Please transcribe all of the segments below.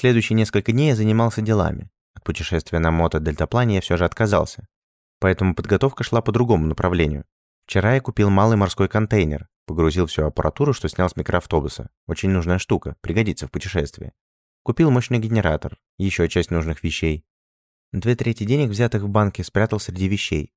следующие несколько дней я занимался делами. От путешествия на мото-дельтаплане я все же отказался. Поэтому подготовка шла по другому направлению. Вчера я купил малый морской контейнер, погрузил всю аппаратуру, что снял с микроавтобуса. Очень нужная штука, пригодится в путешествии. Купил мощный генератор, еще часть нужных вещей. Две трети денег, взятых в банке, спрятал среди вещей.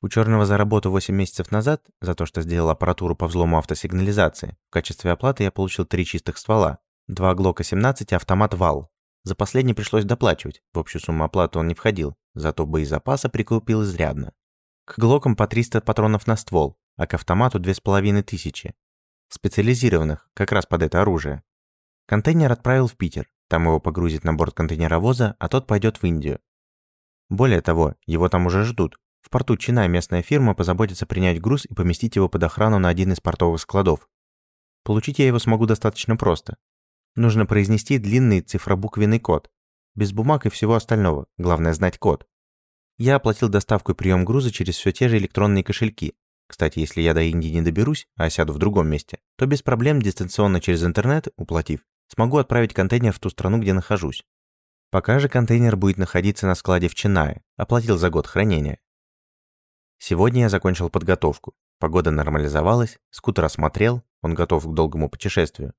У черного за работу 8 месяцев назад, за то, что сделал аппаратуру по взлому автосигнализации, в качестве оплаты я получил три чистых ствола, два Глока 17 и автомат ВАЛ. За последний пришлось доплачивать, в общую сумму оплаты он не входил, зато боезапаса прикупил изрядно. К Глокам по 300 патронов на ствол, а к автомату 2500. Специализированных, как раз под это оружие. Контейнер отправил в Питер, там его погрузят на борт контейнеровоза, а тот пойдет в Индию. Более того, его там уже ждут, в порту Чина местная фирма позаботится принять груз и поместить его под охрану на один из портовых складов. Получить я его смогу достаточно просто. Нужно произнести длинный цифробуквенный код. Без бумаг и всего остального, главное знать код. Я оплатил доставку и прием груза через все те же электронные кошельки. Кстати, если я до Индии не доберусь, а сяду в другом месте, то без проблем дистанционно через интернет, уплатив, смогу отправить контейнер в ту страну, где нахожусь. Пока же контейнер будет находиться на складе в Чинае, оплатил за год хранения. Сегодня я закончил подготовку. Погода нормализовалась, скутер осмотрел, он готов к долгому путешествию.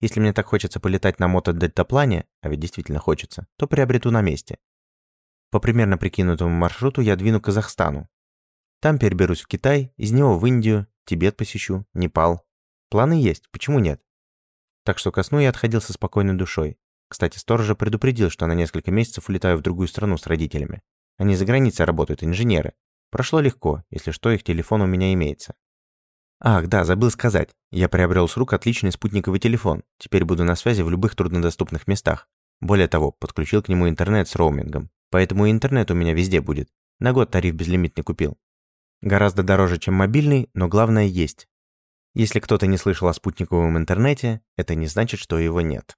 Если мне так хочется полетать на мотодельтаплане, а ведь действительно хочется, то приобрету на месте. По примерно прикинутому маршруту я двину к Казахстану. Там переберусь в Китай, из него в Индию, Тибет посещу, Непал. Планы есть, почему нет? Так что ко сну я отходил со спокойной душой. Кстати, сторожа предупредил, что на несколько месяцев улетаю в другую страну с родителями. Они за границей работают, инженеры, Прошло легко, если что, их телефон у меня имеется. Ах, да, забыл сказать. Я приобрел с рук отличный спутниковый телефон. Теперь буду на связи в любых труднодоступных местах. Более того, подключил к нему интернет с роумингом. Поэтому интернет у меня везде будет. На год тариф безлимитный купил. Гораздо дороже, чем мобильный, но главное есть. Если кто-то не слышал о спутниковом интернете, это не значит, что его нет.